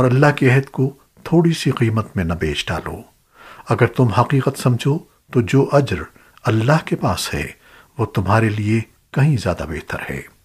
اور اللہ کے عہد کو تھوڑی سی قیمت میں نہ بیچ ڈالو۔ اگر تم حقیقت سمجھو تو جو اجر اللہ کے پاس ہے وہ تمہارے لیے کہیں زیادہ بہتر ہے۔